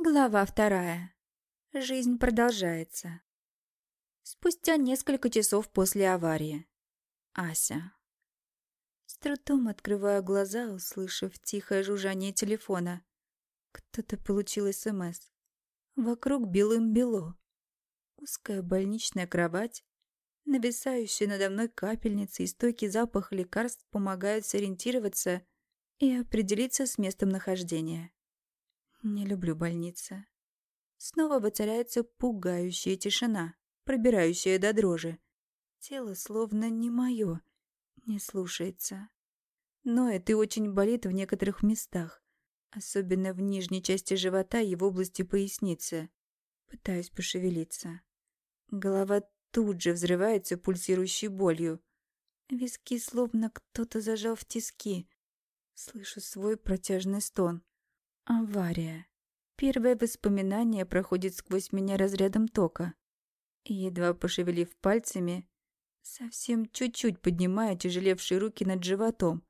Глава вторая. Жизнь продолжается. Спустя несколько часов после аварии. Ася. С трудом открываю глаза, услышав тихое жужжание телефона. Кто-то получил СМС. Вокруг белым-бело. Узкая больничная кровать, нависающая надо мной капельница и стойкий запах лекарств помогают сориентироваться и определиться с местом нахождения. Не люблю больницы. Снова воцаряется пугающая тишина, пробирающая до дрожи. Тело словно не мое, не слушается. Но это и очень болит в некоторых местах, особенно в нижней части живота и в области поясницы. Пытаюсь пошевелиться. Голова тут же взрывается пульсирующей болью. Виски словно кто-то зажал в тиски. Слышу свой протяжный стон. Авария. Первое воспоминание проходит сквозь меня разрядом тока. Едва пошевелив пальцами, совсем чуть-чуть поднимая тяжелевшие руки над животом,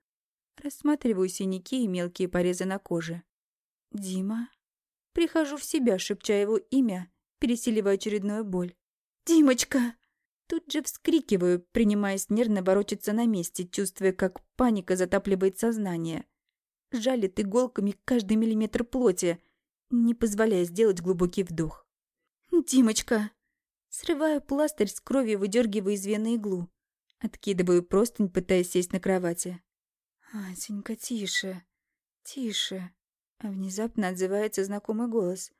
рассматриваю синяки и мелкие порезы на коже. «Дима?» Прихожу в себя, шепча его имя, пересиливая очередную боль. «Димочка!» Тут же вскрикиваю, принимаясь нервно ворочаться на месте, чувствуя, как паника затапливает сознание жалит иголками каждый миллиметр плоти, не позволяя сделать глубокий вдох. «Димочка!» Срываю пластырь с кровью, выдергиваю из вены иглу. Откидываю простынь, пытаясь сесть на кровати. «Асенька, тише, тише!» А внезапно отзывается знакомый голос.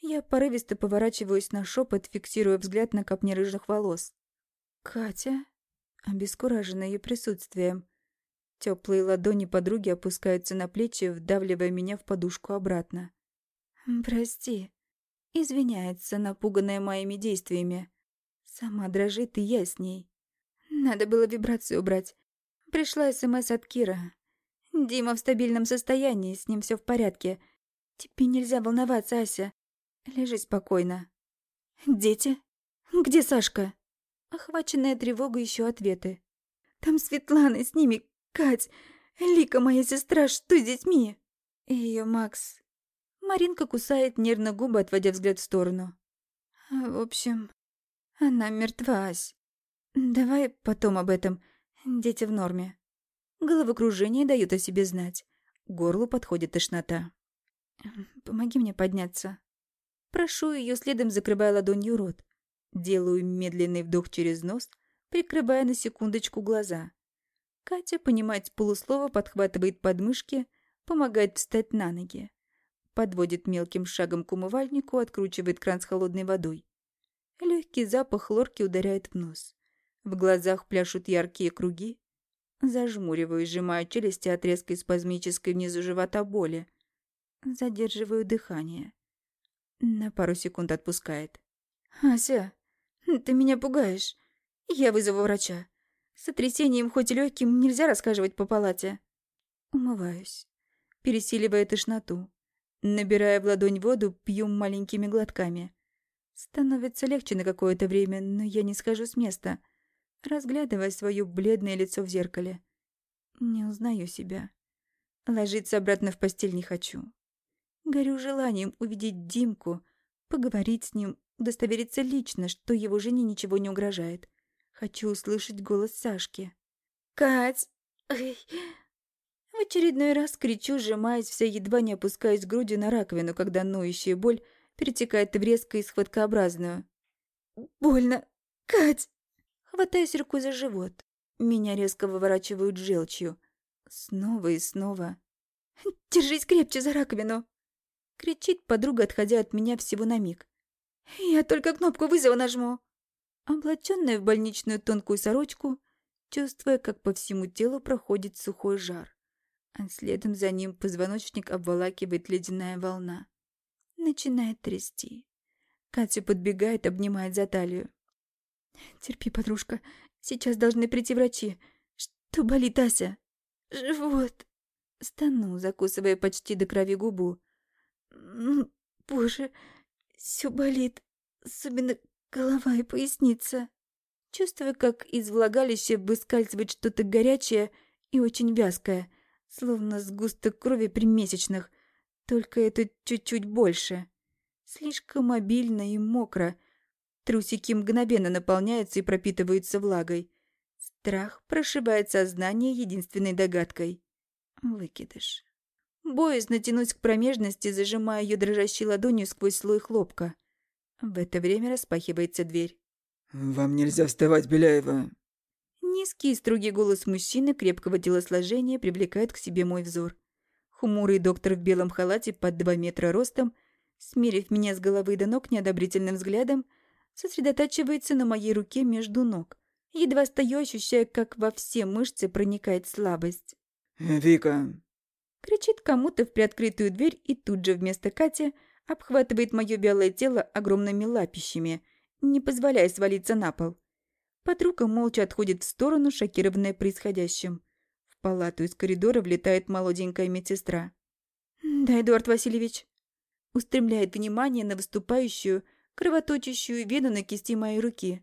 Я порывисто поворачиваюсь на шепот, фиксируя взгляд на копне рыжих волос. «Катя?» Обескуражена ее присутствием. Теплые ладони подруги опускаются на плечи, вдавливая меня в подушку обратно. «Прости», — извиняется, напуганная моими действиями. Сама дрожит, и я с ней. Надо было вибрацию убрать. Пришла СМС от Кира. Дима в стабильном состоянии, с ним все в порядке. Тебе нельзя волноваться, Ася. Лежи спокойно. Дети? Где Сашка? Охваченная тревогой еще ответы. Там Светлана, с ними Кать, Лика, моя сестра, что с детьми? Ее Макс. Маринка кусает нервно губы, отводя взгляд в сторону. В общем, она мертва. Давай потом об этом. Дети в норме. Головокружение дают о себе знать. Горлу подходит тошнота. Помоги мне подняться. Прошу ее, следом закрывая ладонью рот. Делаю медленный вдох через нос, прикрывая на секундочку глаза. Катя, понимать полуслова, подхватывает подмышки, помогает встать на ноги. Подводит мелким шагом к умывальнику, откручивает кран с холодной водой. Легкий запах хлорки ударяет в нос. В глазах пляшут яркие круги. Зажмуриваю, сжимаю челюсти от резкой спазмической внизу живота боли. Задерживаю дыхание. На пару секунд отпускает. «Ася, ты меня пугаешь. Я вызову врача. Сотрясением хоть легким нельзя рассказывать по палате. Умываюсь, пересиливая тошноту. Набирая в ладонь воду, пью маленькими глотками. Становится легче на какое-то время, но я не схожу с места, разглядывая свое бледное лицо в зеркале. Не узнаю себя. Ложиться обратно в постель не хочу. Горю желанием увидеть Димку, поговорить с ним, удостовериться лично, что его жене ничего не угрожает. Хочу услышать голос Сашки. «Кать!» Ой. В очередной раз кричу, сжимаясь, вся едва не опускаясь грудью на раковину, когда ноющая боль перетекает в резко и схваткообразную. «Больно! Кать!» Хватаюсь рукой за живот. Меня резко выворачивают желчью. Снова и снова. «Держись крепче за раковину!» Кричит подруга, отходя от меня всего на миг. «Я только кнопку вызова нажму!» Облаченная в больничную тонкую сорочку, чувствуя, как по всему телу проходит сухой жар, а следом за ним позвоночник обволакивает ледяная волна. Начинает трясти. Катя подбегает, обнимает за талию. «Терпи, подружка, сейчас должны прийти врачи. Что болит, Ася?» «Живот!» Стану, закусывая почти до крови губу. «Боже, все болит, особенно Голова и поясница. Чувствую, как из влагалища выскальзывает что-то горячее и очень вязкое, словно сгусток крови при месячных, только это чуть-чуть больше. Слишком мобильно и мокро. Трусики мгновенно наполняются и пропитываются влагой. Страх прошибает сознание единственной догадкой. Выкидыш. Боюсь натянуть к промежности, зажимая ее дрожащей ладонью сквозь слой хлопка. В это время распахивается дверь. «Вам нельзя вставать, Беляева!» Низкий и строгий голос мужчины крепкого телосложения привлекает к себе мой взор. Хмурый доктор в белом халате под два метра ростом, смерив меня с головы до ног неодобрительным взглядом, сосредотачивается на моей руке между ног. Едва стою, ощущая, как во все мышцы проникает слабость. «Вика!» Кричит кому-то в приоткрытую дверь и тут же вместо Кати обхватывает мое белое тело огромными лапищами, не позволяя свалиться на пол. Подруга молча отходит в сторону, шокированная происходящим. В палату из коридора влетает молоденькая медсестра. «Да, Эдуард Васильевич», устремляет внимание на выступающую, кровоточащую вену на кисти моей руки.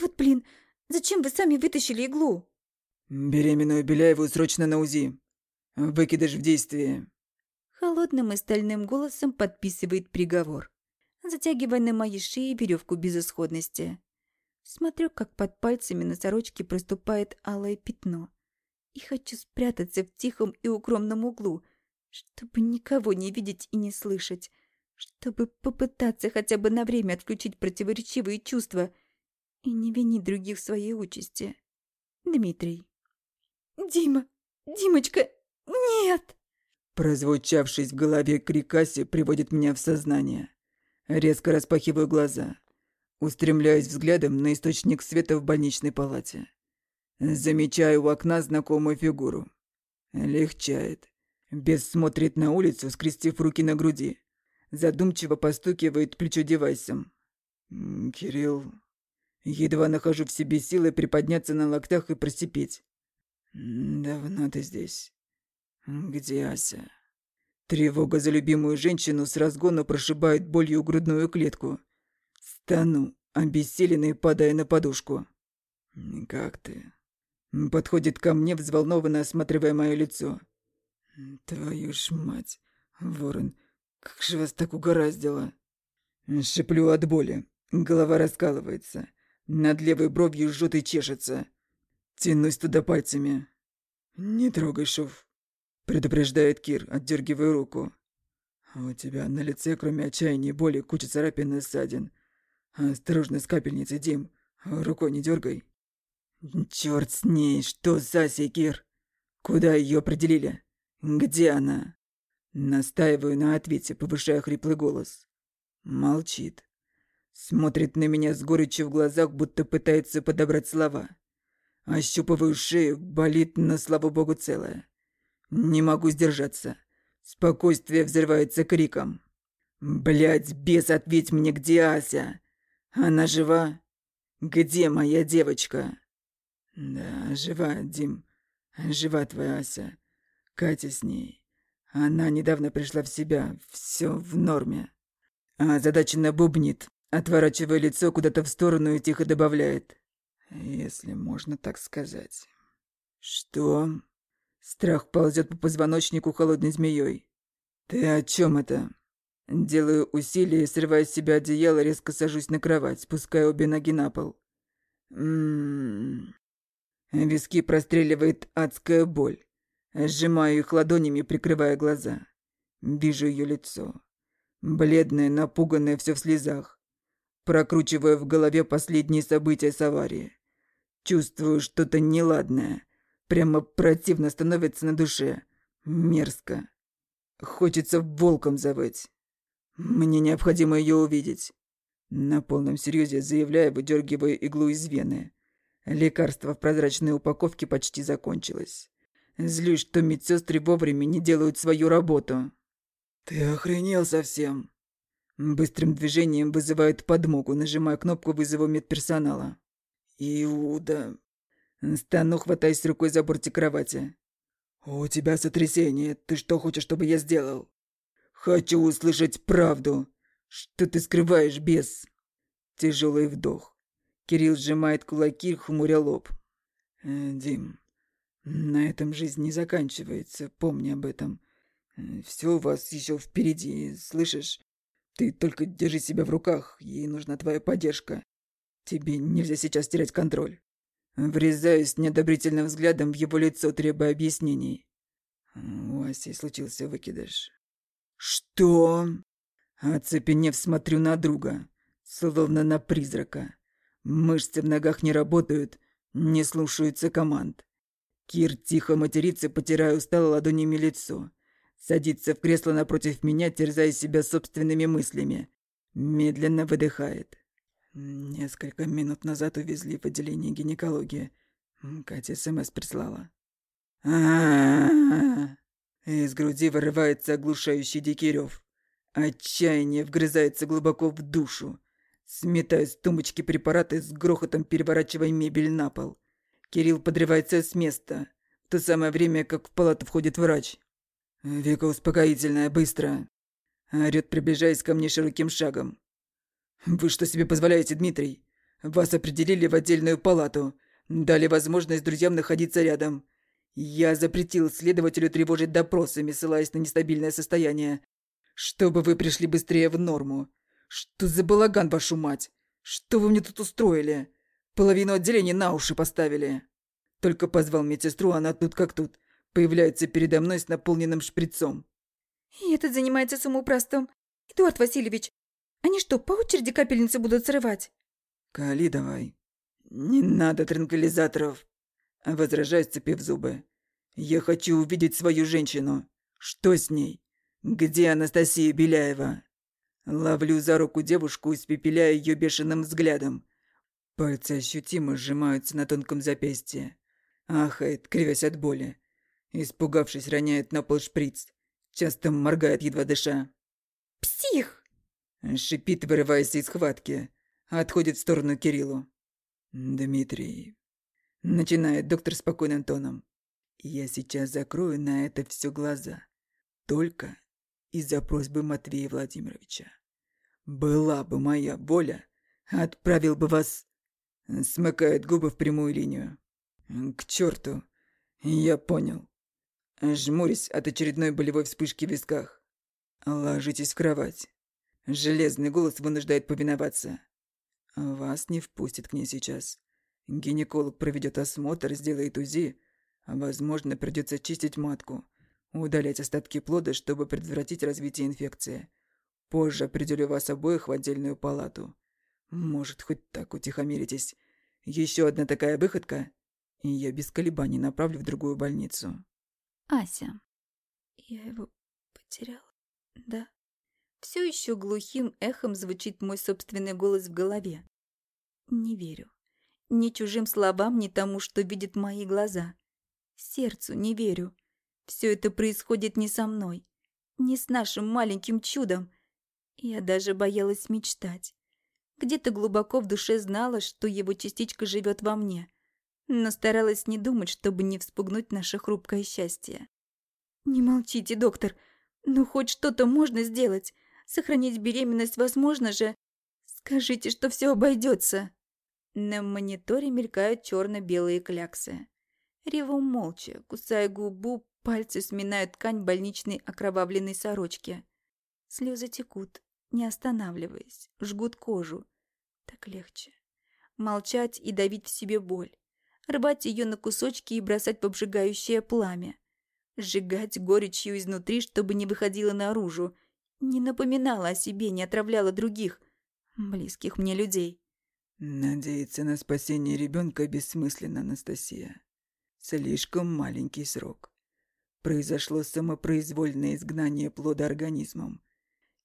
«Вот блин, зачем вы сами вытащили иглу?» «Беременную Беляеву срочно на УЗИ. Выкидыш в действии». Холодным и стальным голосом подписывает приговор, затягивая на моей шее веревку безысходности. Смотрю, как под пальцами на сорочке проступает алое пятно. И хочу спрятаться в тихом и укромном углу, чтобы никого не видеть и не слышать, чтобы попытаться хотя бы на время отключить противоречивые чувства и не винить других в своей участи. Дмитрий. «Дима! Димочка! Нет!» Прозвучавший в голове крик Аси приводит меня в сознание. Резко распахиваю глаза. Устремляюсь взглядом на источник света в больничной палате. Замечаю у окна знакомую фигуру. Легчает. Бес смотрит на улицу, скрестив руки на груди. Задумчиво постукивает плечо девайсом. «Кирилл...» Едва нахожу в себе силы приподняться на локтях и просипеть. «Давно ты здесь?» «Где Ася?» Тревога за любимую женщину с разгону прошибает болью грудную клетку. Стану, обессиленный, падая на подушку. «Как ты?» Подходит ко мне, взволнованно осматривая мое лицо. «Твою ж мать, ворон, как же вас так угораздило?» Шиплю от боли. Голова раскалывается. Над левой бровью жжет и чешется. Тянусь туда пальцами. «Не трогай, Шуф», — предупреждает Кир, отдергивая руку. «У тебя на лице, кроме отчаяния и боли, куча царапин и ссадин. Осторожно с капельницей, Дим. Рукой не дергай». «Черт с ней, что за Кир? Куда ее определили? Где она?» Настаиваю на ответе, повышая хриплый голос. Молчит. Смотрит на меня с горечью в глазах, будто пытается подобрать слова. Ощупываю шею, болит, но, слава богу, целая. Не могу сдержаться. Спокойствие взрывается криком. Блять, бес, ответь мне, где Ася? Она жива? Где моя девочка?» «Да, жива, Дим. Жива твоя Ася. Катя с ней. Она недавно пришла в себя. Все в норме». А задача набубнит, отворачивая лицо куда-то в сторону и тихо добавляет. «Если можно так сказать». «Что?» Страх ползет по позвоночнику холодной змеей. «Ты о чем это?» Делаю усилие, срывая с себя одеяло, резко сажусь на кровать, спуская обе ноги на пол. Ммм. Виски простреливает адская боль. Сжимаю их ладонями, прикрывая глаза. Вижу ее лицо. Бледное, напуганное, все в слезах. Прокручивая в голове последние события с аварии. Чувствую что-то неладное. Прямо противно становится на душе. Мерзко. Хочется волком завыть. Мне необходимо ее увидеть. На полном серьезе заявляю, выдергивая иглу из вены. Лекарство в прозрачной упаковке почти закончилось. Злюсь, что медсестры вовремя не делают свою работу. Ты охренел совсем. Быстрым движением вызывают подмогу, нажимая кнопку вызова медперсонала. Иуда. Стану, хватаясь рукой за бортик кровати. «У тебя сотрясение. Ты что хочешь, чтобы я сделал?» «Хочу услышать правду. Что ты скрываешь, бес?» Тяжелый вдох. Кирилл сжимает кулаки, хмуря лоб. «Э, «Дим, на этом жизнь не заканчивается, помни об этом. Все у вас еще впереди, слышишь? Ты только держи себя в руках, ей нужна твоя поддержка. Тебе нельзя сейчас терять контроль. Врезаюсь неодобрительным взглядом в его лицо, требуя объяснений. У Аси случился выкидыш. «Что?» Оцепенев, смотрю на друга, словно на призрака. Мышцы в ногах не работают, не слушаются команд. Кир тихо матерится, потирая устало ладонями лицо. Садится в кресло напротив меня, терзая себя собственными мыслями. Медленно выдыхает. Несколько минут назад увезли в отделение гинекологии. Катя СМС прислала. Из груди вырывается оглушающий дикий рев. Отчаяние вгрызается глубоко в душу. Сметаю с тумбочки препараты, с грохотом переворачивая мебель на пол. Кирилл подрывается с места, в то самое время, как в палату входит врач. «Вика успокоительная, быстро!» Орёт, приближаясь ко мне широким шагом. «Вы что себе позволяете, Дмитрий? Вас определили в отдельную палату, дали возможность друзьям находиться рядом. Я запретил следователю тревожить допросами, ссылаясь на нестабильное состояние, чтобы вы пришли быстрее в норму. Что за балаган, вашу мать? Что вы мне тут устроили? Половину отделения на уши поставили. Только позвал медсестру, она тут как тут. Появляется передо мной с наполненным шприцом. И этот занимается самоуправством. Эдуард Васильевич, они что, по очереди капельницы будут срывать? Кали давай. Не надо транквилизаторов. Возражаю, сцепив зубы. Я хочу увидеть свою женщину. Что с ней? Где Анастасия Беляева? Ловлю за руку девушку, испепеляя ее бешеным взглядом. Пальцы ощутимо сжимаются на тонком запястье. Ахает, кривясь от боли. Испугавшись, роняет на пол шприц. Часто моргает, едва дыша. «Псих!» Шипит, вырываясь из схватки. Отходит в сторону Кириллу. «Дмитрий...» Начинает доктор спокойным тоном. «Я сейчас закрою на это все глаза. Только из-за просьбы Матвея Владимировича. Была бы моя воля, отправил бы вас...» Смыкает губы в прямую линию. «К черту! Я понял. Жмурясь от очередной болевой вспышки в висках. Ложитесь в кровать. Железный голос вынуждает повиноваться. Вас не впустят к ней сейчас. Гинеколог проведет осмотр, сделает УЗИ. Возможно, придется чистить матку, удалять остатки плода, чтобы предотвратить развитие инфекции. Позже определю вас обоих в отдельную палату. Может, хоть так утихомиритесь. Еще одна такая выходка, и я без колебаний направлю в другую больницу. Ася. Я его потеряла, да? Все еще глухим эхом звучит мой собственный голос в голове. Не верю. Ни чужим словам, ни тому, что видят мои глаза. Сердцу не верю. Все это происходит не со мной, не с нашим маленьким чудом. Я даже боялась мечтать. Где-то глубоко в душе знала, что его частичка живет во мне, но старалась не думать, чтобы не вспугнуть наше хрупкое счастье. «Не молчите, доктор. Ну, хоть что-то можно сделать. Сохранить беременность возможно же. Скажите, что все обойдется. На мониторе мелькают черно-белые кляксы. Реву молча, кусая губу, пальцы сминают ткань больничной окровавленной сорочки. Слезы текут, не останавливаясь, жгут кожу. Так легче. Молчать и давить в себе боль. Рвать ее на кусочки и бросать в обжигающее пламя. Сжигать горечью изнутри, чтобы не выходило наружу, не напоминала о себе, не отравляла других, близких мне людей. Надеяться на спасение ребенка бессмысленно, Анастасия. Слишком маленький срок. Произошло самопроизвольное изгнание плода организмом.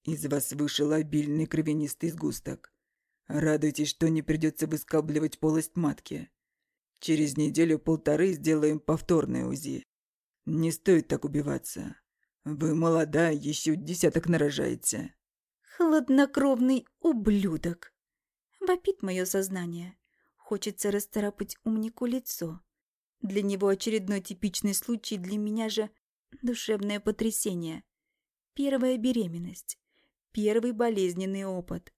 Из вас вышел обильный кровянистый сгусток. Радуйтесь, что не придется выскабливать полость матки. Через неделю-полторы сделаем повторное УЗИ. Не стоит так убиваться. Вы молода, еще десяток нарожаете. Хладнокровный ублюдок. Вопит мое сознание. Хочется расцарапать умнику лицо. Для него очередной типичный случай, для меня же душевное потрясение. Первая беременность. Первый болезненный опыт.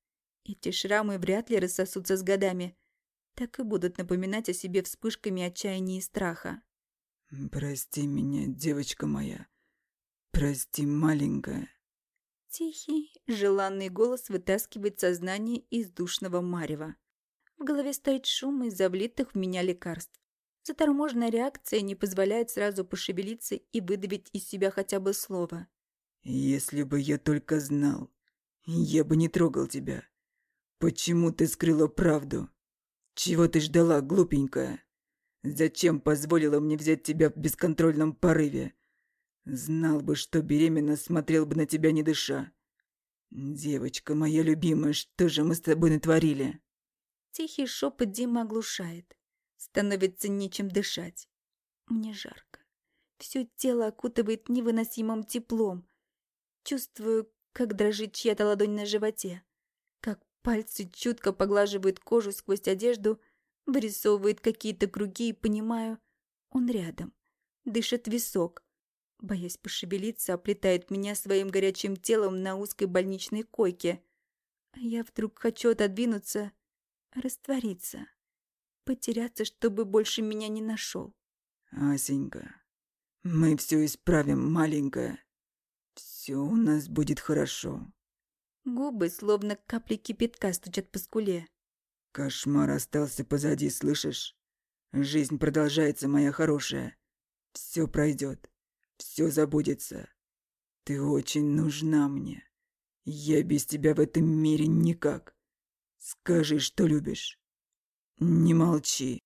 Эти шрамы вряд ли рассосутся с годами. Так и будут напоминать о себе вспышками отчаяния и страха. «Прости меня, девочка моя. Прости, маленькая». Тихий, желанный голос вытаскивает сознание из душного марева. В голове стоит шум из-за влитых в меня лекарств. Заторможенная реакция не позволяет сразу пошевелиться и выдавить из себя хотя бы слово. «Если бы я только знал, я бы не трогал тебя. Почему ты скрыла правду? Чего ты ждала, глупенькая? Зачем позволила мне взять тебя в бесконтрольном порыве? Знал бы, что беременна, смотрел бы на тебя не дыша. Девочка моя любимая, что же мы с тобой натворили?» Тихий шепот Дима оглушает. Становится нечем дышать. Мне жарко. Все тело окутывает невыносимым теплом. Чувствую, как дрожит чья-то ладонь на животе. Как пальцы чутко поглаживают кожу сквозь одежду, вырисовывают какие-то круги и понимаю, он рядом. Дышит висок. Боясь пошевелиться, оплетает меня своим горячим телом на узкой больничной койке. А я вдруг хочу отодвинуться, раствориться потеряться, чтобы больше меня не нашел. Асенька, мы все исправим, маленькая. Все у нас будет хорошо. Губы, словно капли кипятка, стучат по скуле. Кошмар остался позади, слышишь? Жизнь продолжается, моя хорошая. Все пройдет. Все забудется. Ты очень нужна мне. Я без тебя в этом мире никак. Скажи, что любишь. Не молчи.